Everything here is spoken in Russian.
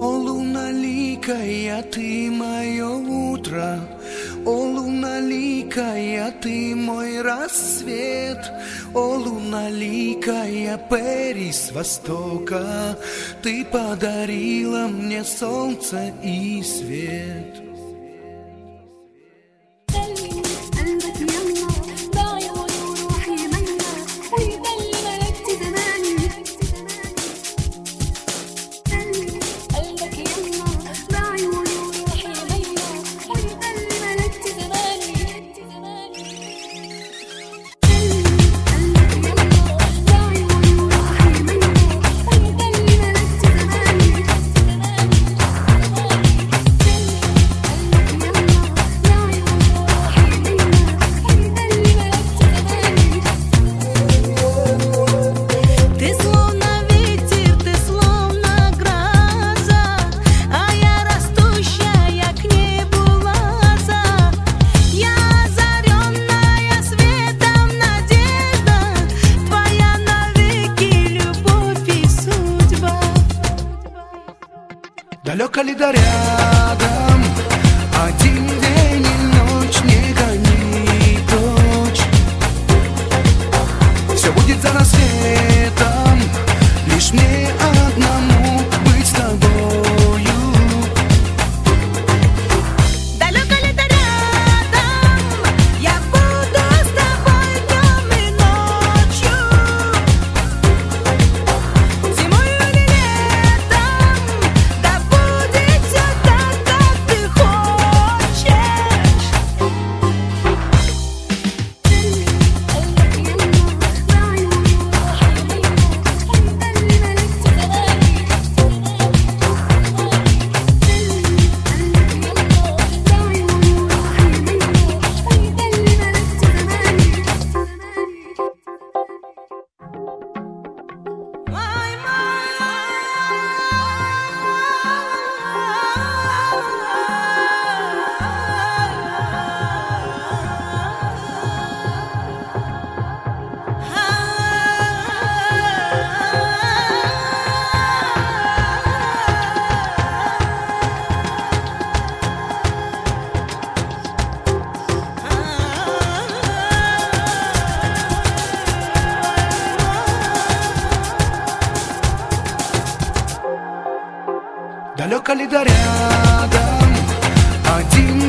О, луналикая ты мое утро, О, луналикая ты мой рассвет, О, луна ликая, Перри с востока, Ты подарила мне солнце и свет. Далеко ли до ряда? Далеко ли до рядом Один